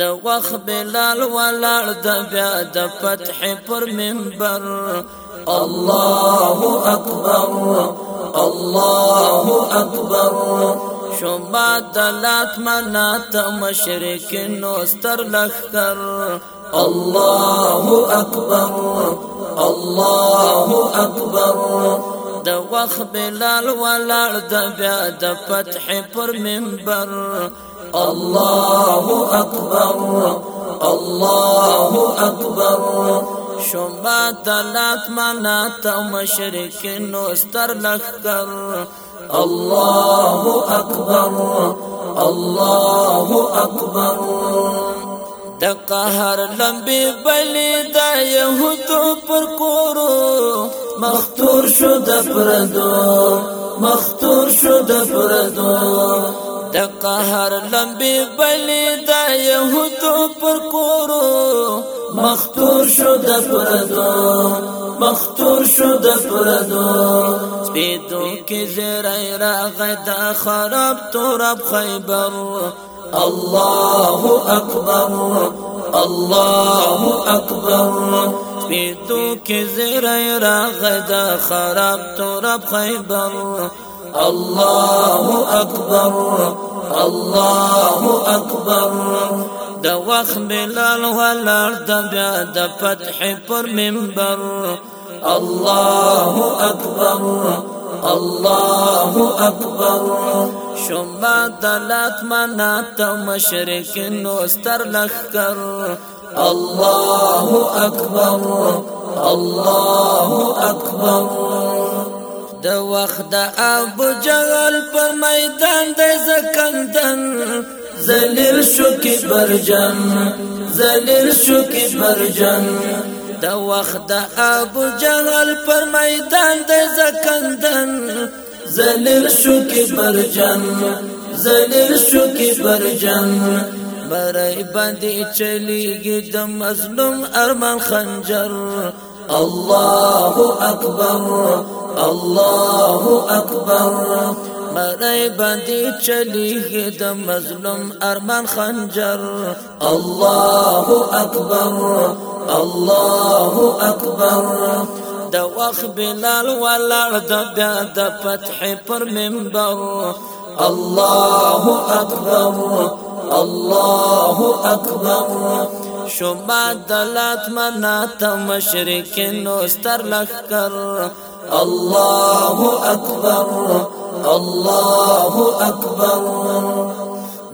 د وخت بلال ولړ د بیا د فتح پر منبر. الله اکبر الله اکبر. شما دلات منات مشرک نوستر لخر الله اکبر الله اکبر. د وخت بلال ولړ د بیا د فتح پر منبر. الله أكبر الله أكبر. شما دلات منات مشرك نوستر لخكر الله أكبر الله أكبر. د قهر لمبي بلی د يهودو پر کورو. مختور شو د پردو مختور شو د پردو د قهر لمبي بلی د يهودو پر کورو. مختور شو د پردو مختور شو د پردو. سپیدو کې زړای راغی د خراب تورب خیبر الله اکبر الله اکبر سپیدو کې زړای راغی د خراب تورب خیبر الله اکبر الله اکبر د وخت بلال ولر د بیا د فتح پر منبر الله اکبر الله اکبر شما دلات منات مشرک نوستر لخکر. الله اکبر الله اکبر د وخت د ابو جهل په میدان د زکندن. زلیل شو کی برجن زلیل شو کی برجن د وخت د ابو جهل پر میدان د زکندن. زلیل شو کی برجن زلیل شو کی برجن برای باندې چلیږي د مظلوم ارمان خنجر الله اکبر الله اکبر مړی باندې چلیږي د مظلوم ارمان خنجر الله اکبر الله اکبر د وخت بلال ولړ د بیا د فتح پر منبر الله اکبر الله اکبر شما دلات منات مشرکین استر لخر الله أكبر الله أكبر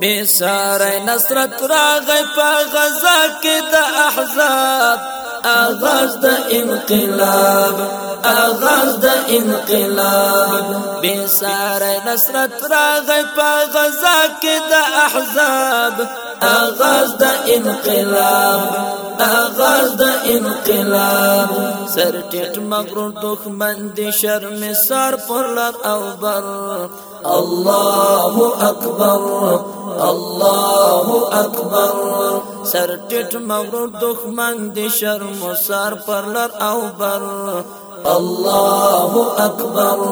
بسار نصرت راغی په غزا کې د احزاب اغاز د انقلاب اغاز د انقلاب. بسار نصرت راغی په غزا کې احزاب اغاز د انقلاب اغاز د انقلاب سر ټټ مغرور دښمن دي شرم سر پر لار او بر الله اکبر الله اکبر سر ټټ مغرور دښمن دي شرم سر پر لار او بر الله اکبر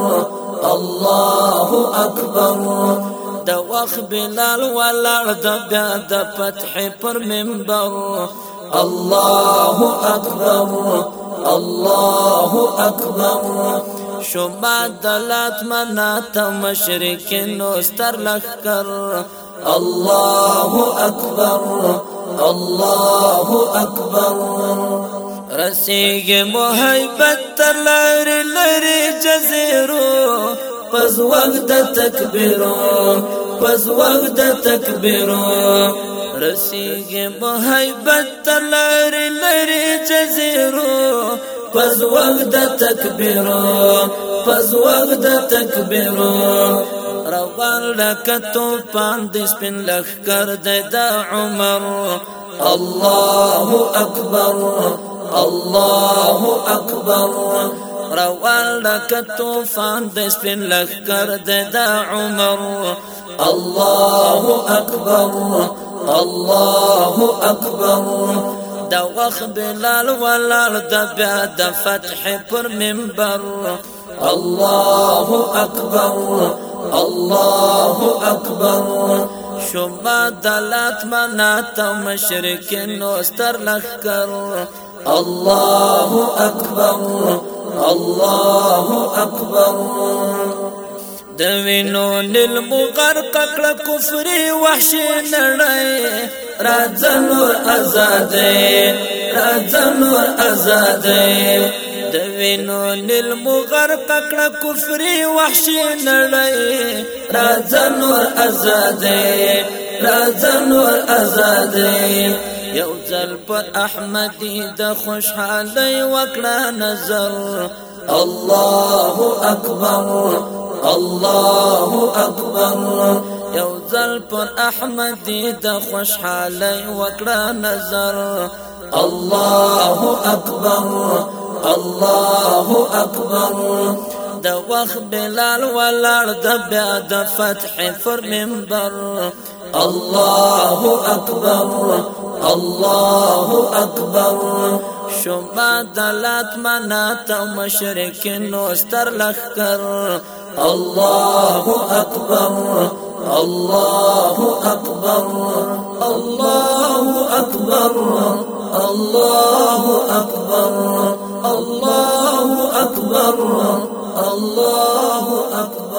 الله اکبر د وخت بلال ولړ د بیا د فتح پر منبر. الله اکبر الله اکبر. شما دلات منات مشرک نوستر لخکر الله اکبر الله اکبر. رسیگ محبت تر لری لری جزیرو. وقت د تکبیرو وقت د تکبیرو. رسیږي محبت تر لری جزیرو. پس وقت تکبیرو پس وقت تکبیرو. روان لکتو پاند سپین لخ کر د عمر. الله اکبر الله اکبر روان لك طوفان د سپین لخر د عمر. الله اکبر الله اکبر د وخت بلال ولال د بیا د فتح پر منبر الله اکبر الله اکبر شما دلات منات مشرکین ستر لخکر الله اکبر الله اکبر د وینو نل مغرق کړه کفر وحشي نړۍ. راځنور آزاد راځنور آزاد د وینو نل مغرق کړه کفر وحشي نړۍ. راځنور آزاد راځنور آزاد یو ځل پر احمدی د خوشحالي وکړه نظر. الله اکبر الله اکبر. یو ځل پر احمدی د خوشحالي وکړه نظر. الله اکبر الله اکبر. د وخت بلال ولړ د بیا د فتح پر منبر. الله اکبر الله اکبر. شما دلات منات أو مشرکین ستر لخر الله اکبر الله اکبر. الله اکبر الله اکبر. الله اکبر. الله أكبر.